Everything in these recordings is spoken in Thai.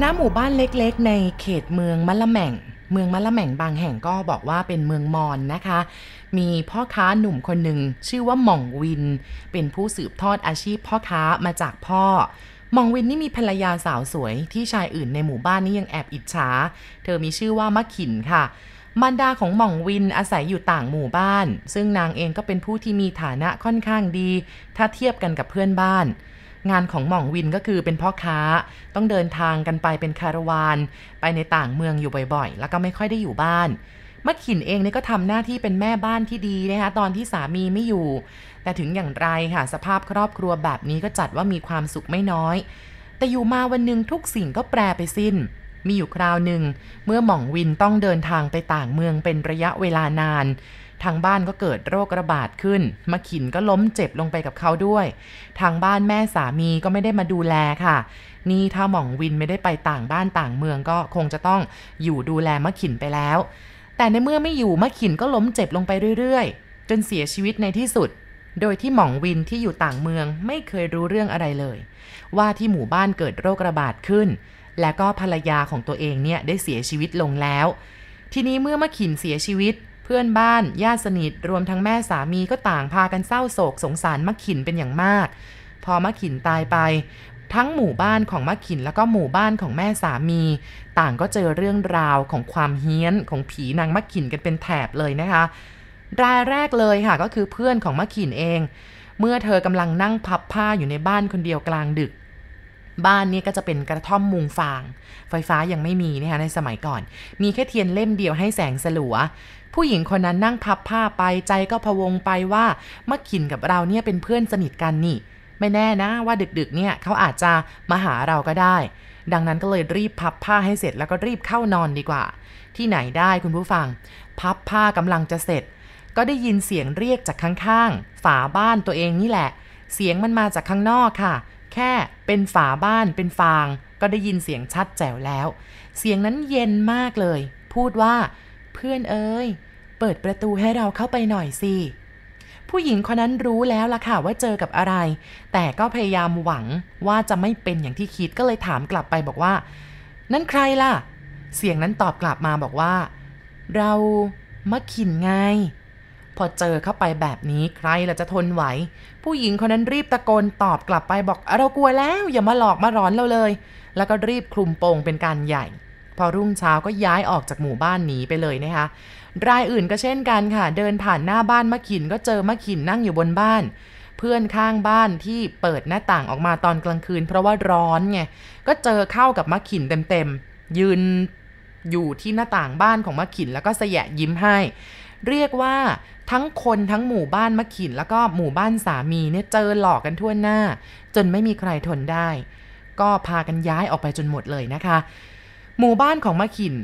ณหมู่บ้านเล็กๆ ในเขตเมืองมะละแม่ง เมืองมะละแม่งบางแห่งก็บอกว่าเป็นเมืองมอนนะคะ มีพ่อค้าหนุ่มคนหนึ่งชื่อว่าหม่องวิน เป็นผู้สืบทอดอาชีพพ่อค้ามาจากพ่อหม่องวินนี่มีภรรยาสาวสวยที่ชายอื่นในหมู่บ้านนี่ยังแอบอิจฉา เธอมีชื่อว่ามะขินค่ะ มารดาของหม่องวินอาศัยอยู่ต่างหมู่บ้าน ซึ่งนางเองก็เป็นผู้ที่มีฐานะค่อนข้างดี ถ้าเทียบกันกับเพื่อนบ้าน งานของหม่องวินก็คือเป็นพ่อค้า ต้องเดินทางกันไปเป็นคาราวาน ไปในต่างเมืองอยู่บ่อยๆ แล้วก็ไม่ค่อยได้อยู่บ้านมะขินเองเนี่ยก็ทำหน้าที่เป็นแม่บ้านที่ดีนะคะตอนที่สามีไม่อยู่ แต่ถึงอย่างไรค่ะ สภาพครอบครัวแบบนี้ก็จัดว่ามีความสุขไม่น้อย แต่อยู่มาวันหนึ่งทุกสิ่งก็แปรไปสิ้น มีอยู่คราวหนึ่ง เมื่อหม่องวินต้องเดินทางไปต่างเมืองเป็นระยะเวลานาน ทางบ้านก็เกิดโรคระบาดขึ้นมะขินก็ล้มเจ็บลงไปกับเขาด้วย ทางบ้านแม่สามีก็ไม่ได้มาดูแลค่ะ นี่ถ้าหม่องวินไม่ได้ไปต่างบ้านต่างเมืองก็คงจะต้องอยู่ดูแลมะขินไปแล้ว แต่ในเมื่อไม่อยู่มะขินก็ล้มเจ็บลงไปเรื่อยๆ จนเสียชีวิตในที่สุด โดยที่หม่องวินที่อยู่ต่างเมืองไม่เคยรู้เรื่องอะไรเลย ว่าที่หมู่บ้านเกิดโรคระบาดขึ้น และก็ภรรยาของตัวเองเนี่ยได้เสียชีวิตลงแล้ว ทีนี้เมื่อมะขินเสียชีวิต เพื่อนบ้านญาติสนิท รวมทั้งแม่สามีก็ต่างพากันเศร้าโศกสงสารมะขินเป็นอย่างมาก พอมะขินตายไป ทั้งหมู่บ้านของมะขินแล้วก็หมู่บ้านของแม่สามี ต่างก็เจอเรื่องราวของความเฮี้ยนของผีนางมะขินกันเป็นแถบเลยนะคะ รายแรกเลยค่ะก็คือเพื่อนของมะขินเอง เมื่อเธอกำลังนั่งพับผ้าอยู่ในบ้านคนเดียวกลางดึก บ้านนี้ก็จะเป็นกระท่อมมุงฟาง ไฟฟ้ายังไม่มีนะคะในสมัยก่อน มีแค่เทียนเล่มเดียวให้แสงสลัว ผู้หญิงคนนั้นนั่งพับผ้าไปใจก็พะวงไปว่ามะขินกับเราเนี่ยเป็นเพื่อนสนิทกันนี่ ไม่แน่นะว่าดึกๆเนี่ยเขาอาจจะมาหาเราก็ได้ ดังนั้นก็เลยรีบพับผ้าให้เสร็จแล้วก็รีบเข้านอนดีกว่า ที่ไหนได้คุณผู้ฟัง พับผ้ากำลังจะเสร็จ ก็ได้ยินเสียงเรียกจากข้างๆฝาบ้านตัวเองนี่แหละ เสียงมันมาจากข้างนอกค่ะ แค่เป็นฝาบ้านเป็นฟาง ก็ได้ยินเสียงชัดแจ๋วแล้ว เสียงนั้นเย็นมากเลย พูดว่า เพื่อนเอ้ย เปิดประตูให้เราเข้าไปหน่อยสิผู้หญิงคนนั้นรู้แล้วล่ะค่ะว่าเจอกับอะไร แต่ก็พยายามหวังว่าจะไม่เป็นอย่างที่คิดก็เลยถามกลับไปบอกว่า นั่นใครล่ะ เสียงนั้นตอบกลับมาบอกว่า เรามะขินไง พอเจอเข้าไปแบบนี้ใครล่ะจะทนไหว ผู้หญิงคนนั้นรีบตะโกนตอบกลับไปบอกเรากลัวแล้วอย่ามาหลอกมาร้อนเราเลย แล้วก็รีบคลุมโปงเป็นการใหญ่ พอรุ่งเช้าก็ย้ายออกจากหมู่บ้านหนีไปเลยนะคะรายอื่นก็เช่นกันค่ะ เดินผ่านหน้าบ้านมะขินก็เจอมะขินนั่งอยู่บนบ้าน เพื่อนข้างบ้านที่เปิดหน้าต่างออกมาตอนกลางคืน เพราะว่าร้อนไงก็เจอเข้ากับมะขินเต็มๆยืนอยู่ที่หน้าต่างบ้านของมะขินแล้วก็แสยะยิ้มให้ เรียกว่าทั้งคนทั้งหมู่บ้านมะขิน แล้วก็หมู่บ้านสามีเนี่ยเจอหลอกกันทั่วหน้า จนไม่มีใครทนได้ ก็พากันย้ายออกไปจนหมดเลยนะคะ หมู่บ้านของมะขิน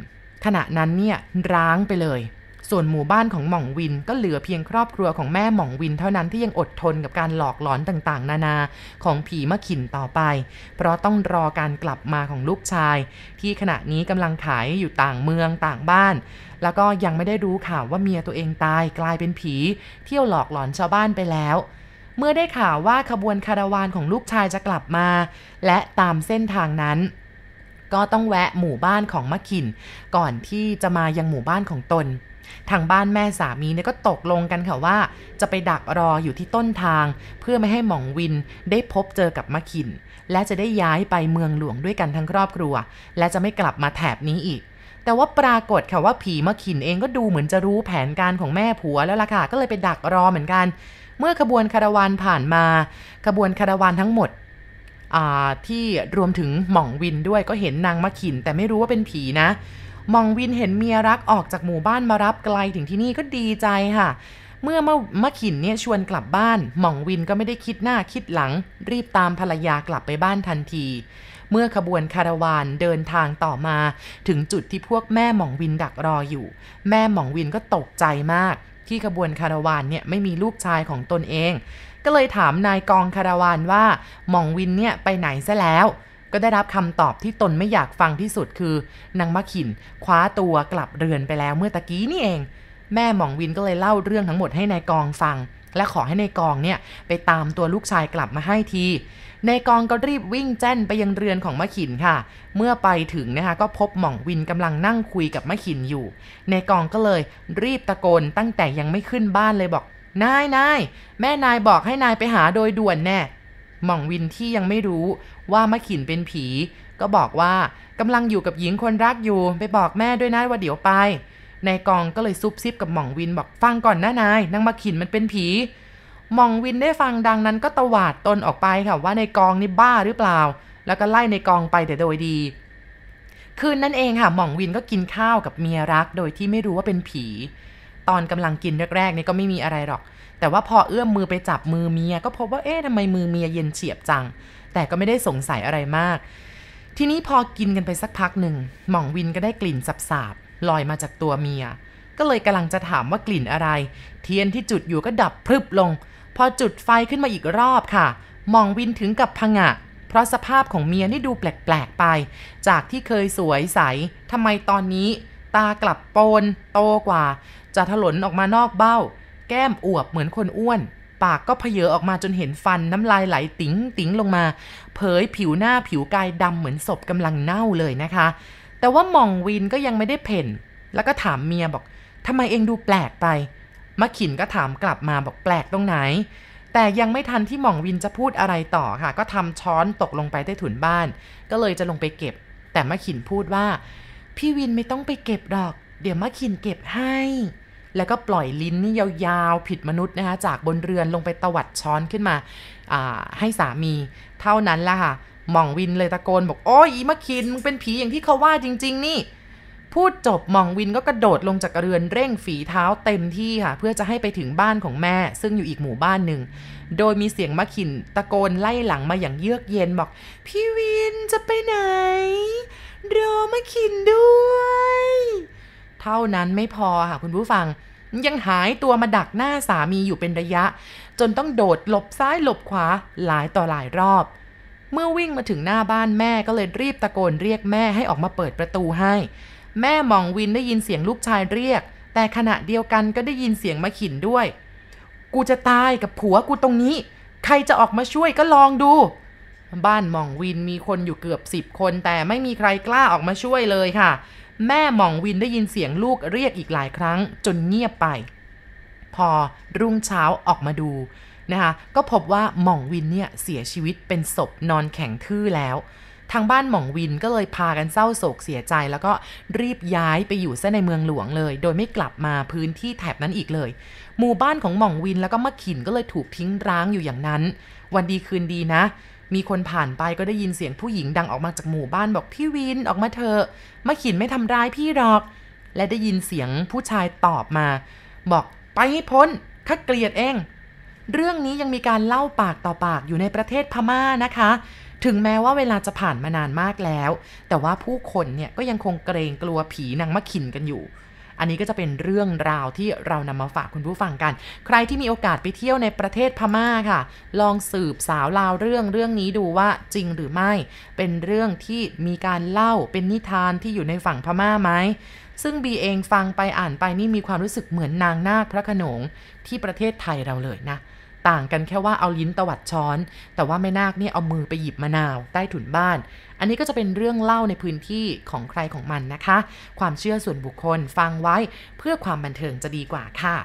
ขณะนั้นเนี่ยร้างไปเลย ส่วนหมู่บ้านของหม่องวินก็เหลือเพียงครอบครัวของแม่หม่องวินเท่านั้นที่ยังอดทนกับการหลอกหลอนต่างๆ นานาของผีมะขินต่อไป เพราะต้องรอการกลับมาของลูกชาย ที่ขณะนี้กำลังขายอยู่ต่างเมืองต่างบ้าน แล้วก็ยังไม่ได้รู้ข่าวว่าเมียตัวเองตายกลายเป็นผี เที่ยวหลอกหลอนชาวบ้านไปแล้วเมื่อได้ข่าวว่าขบวนคาราวานของลูกชายจะกลับมา และตามเส้นทางนั้น ก็ต้องแวะหมู่บ้านของมะขิน ก่อนที่จะมายังหมู่บ้านของตน ทางบ้านแม่สามีเนี่ยก็ตกลงกันค่ะว่า จะไปดักรออยู่ที่ต้นทาง เพื่อไม่ให้หม่องวินได้พบเจอกับมะขิน และจะได้ย้ายไปเมืองหลวงด้วยกันทั้งครอบครัว และจะไม่กลับมาแถบนี้อีก แต่ว่าปรากฏค่ะว่าผีมะขินเองก็ดูเหมือนจะรู้แผนการของแม่ผัวแล้วล่ะค่ะก็เลยไปดักรอเหมือนกัน เมื่อขบวนคาราวานผ่านมา ขบวนคาราวานทั้งหมดที่รวมถึงหม่องวินด้วยก็เห็นนางมะขิน แต่ไม่รู้ว่าเป็นผีนะ มองวินเห็นเมียรักออกจากหมู่บ้านมารับไกลถึงที่นี่ก็ดีใจค่ะ เมื่อมะมะขินเนี่ยชวนกลับบ้านมองวินก็ไม่ได้คิดหน้าคิดหลัง รีบตามภรรยากลับไปบ้านทันที เมื่อขบวนคาราวานเดินทางต่อมา ถึงจุดที่พวกแม่หม่องวินดักรออยู่ แม่หม่องวินก็ตกใจมาก ที่ขบวนคาราวานเนี่ยไม่มีลูกชายของตนเอง ก็เลยถามนายกองคาราวานว่าหม่องวินเนี่ยไปไหนซะแล้ว ก็ได้รับคำตอบที่ตนไม่อยากฟังที่สุดคือนางมะขินคว้าตัวกลับเรือนไปแล้วเมื่อตะกี้นี่เอง แม่หม่องวินก็เลยเล่าเรื่องทั้งหมดให้นายกองฟัง และขอให้นายกองเนี่ยไปตามตัวลูกชายกลับมาให้ทีในกองก็รีบวิ่งแจ้นไปยังเรือนของมะขินค่ะ เมื่อไปถึงนะคะก็พบหม่องวินกำลังนั่งคุยกับมะขินอยู่ในกองก็เลยรีบตะโกนตั้งแต่ยังไม่ขึ้นบ้านเลยบอก นายนายแม่นายบอกให้นายไปหาโดยด่วนแน่ หม่องวินที่ยังไม่รู้ว่ามะขินเป็นผี ก็บอกว่ากำลังอยู่กับหญิงคนรักอยู่ ไปบอกแม่ด้วยนะว่าเดี๋ยวไปนายกองก็เลยซุบซิบกับหม่องวินบอกฟังก่อนนะนายนางมะขินมันเป็นผีหม่องวินได้ฟังดังนั้นก็ตวาดตนออกไปค่ะว่าในกองนี่บ้าหรือเปล่า แล้วก็ไล่ในกองไปแต่โดยดี คืนนั้นเองค่ะหม่องวินก็กินข้าวกับเมียรัก โดยที่ไม่รู้ว่าเป็นผี ตอนกำลังกินแรกๆนี่ก็ไม่มีอะไรหรอก แต่ว่าพอเอื้อมมือไปจับมือเมีย ก็พบว่าเอ๊ะทำไมมือเมียเย็นเฉียบจัง แต่ก็ไม่ได้สงสัยอะไรมาก ทีนี้พอกินกันไปสักพักหนึ่งหม่องวินก็ได้กลิ่นสาบๆลอยมาจากตัวเมีย ก็เลยกำลังจะถามว่ากลิ่นอะไร เทียนที่จุดอยู่ก็ดับพรึบลง พอจุดไฟขึ้นมาอีกรอบค่ะหม่องวินถึงกับพงะเพราะสภาพของเมียนี่ดูแปลกๆไป จากที่เคยสวยใสทำไมตอนนี้ ตากลับโปนโตกว่า จะถลนออกมานอกเบ้า แก้มอวบเหมือนคนอ้วน ปากก็เพเยอออกมาจนเห็นฟันน้ำลายไหลติ๋งติ๋งลงมา เผยผิวหน้าผิวกายดำเหมือนศพกำลังเน่าเลยนะคะ แต่ว่าหม่องวินก็ยังไม่ได้เพ่น แล้วก็ถามเมียบอกทำไมเองดูแปลกไปมะขินก็ถามกลับมาบอกแปลกตรงไหน แต่ยังไม่ทันที่หม่องวินจะพูดอะไรต่อค่ะ ก็ทำช้อนตกลงไปใต้ถุนบ้าน ก็เลยจะลงไปเก็บ แต่มะขินพูดว่า พี่วินไม่ต้องไปเก็บหรอก เดี๋ยวมะขินเก็บให้ แล้วก็ปล่อยลิ้นนี่ยาวๆ ผิดมนุษย์นะคะจากบนเรือนลงไปตวัดช้อนขึ้นมาให้สามี เท่านั้นละค่ะหม่องวินเลยตะโกนบอกโอ้ยอีมะขินมึงเป็นผีอย่างที่เขาว่าจริง ๆ นี่พูดจบหม่องวินก็กระโดดลงจากเรือนเร่งฝีเท้าเต็มที่ค่ะ เพื่อจะให้ไปถึงบ้านของแม่ ซึ่งอยู่อีกหมู่บ้านหนึ่ง โดยมีเสียงมะขินตะโกนไล่หลังมาอย่างเยือกเย็นบอก พี่วินจะไปไหนรอมะขินด้วย เท่านั้นไม่พอค่ะคุณผู้ฟัง ยังหายตัวมาดักหน้าสามีอยู่เป็นระยะ จนต้องโดดหลบซ้ายหลบขวาหลายต่อหลายรอบ เมื่อวิ่งมาถึงหน้าบ้านแม่ก็เลยรีบตะโกนเรียกแม่ให้ออกมาเปิดประตูให้ แม่มองวินได้ยินเสียงลูกชายเรียก แต่ขณะเดียวกันก็ได้ยินเสียงมาขินด้วย กูจะตายกับผัวกูตรงนี้ ใครจะออกมาช่วยก็ลองดูบ้านมองวินมีคนอยู่เกือบสิบคน แต่ไม่มีใครกล้าออกมาช่วยเลยค่ะ แม่หม่องวินได้ยินเสียงลูกเรียกอีกหลายครั้งจนเงียบไป พอรุ่งเช้าออกมาดูนะคะก็พบว่าหม่องวินเนี่ยเสียชีวิตเป็นศพนอนแข็งทื่อแล้ว ทางบ้านหม่องวินก็เลยพากันเศร้าโศกเสียใจ แล้วก็รีบย้ายไปอยู่ซะในเมืองหลวงเลย โดยไม่กลับมาพื้นที่แถบนั้นอีกเลย หมู่บ้านของหม่องวินแล้วก็มะขินก็เลยถูกทิ้งร้างอยู่อย่างนั้น วันดีคืนดีนะ มีคนผ่านไปก็ได้ยินเสียงผู้หญิงดังออกมาจากหมู่บ้านบอกพี่วินออกมาเถอะมะขินไม่ทำร้ายพี่หรอก และได้ยินเสียงผู้ชายตอบมา บอกไปให้พ้นข้าเกลียดเอง เรื่องนี้ยังมีการเล่าปากต่อปากอยู่ในประเทศพม่านะคะ ถึงแม้ว่าเวลาจะผ่านมานานมากแล้ว แต่ว่าผู้คนเนี่ยก็ยังคงเกรงกลัวผีนางมะขินกันอยู่ อันนี้ก็จะเป็นเรื่องราวที่เรานำมาฝากคุณผู้ฟังกัน ใครที่มีโอกาสไปเที่ยวในประเทศพม่าค่ะ ลองสืบสาวราวเรื่องเรื่องนี้ดูว่าจริงหรือไม่ เป็นเรื่องที่มีการเล่าเป็นนิทานที่อยู่ในฝั่งพม่าไหมซึ่งบีเองฟังไปอ่านไปนี่มีความรู้สึกเหมือนนางนาคพระโขนงที่ประเทศไทยเราเลยนะ ต่างกันแค่ว่าเอาลิ้นตวัดช้อน แต่ว่าแม่นาคเนี่ยเอามือไปหยิบมะนาวใต้ถุนบ้าน อันนี้ก็จะเป็นเรื่องเล่าในพื้นที่ของใครของมันนะคะ ความเชื่อส่วนบุคคลฟังไว้เพื่อความบันเทิงจะดีกว่าค่ะ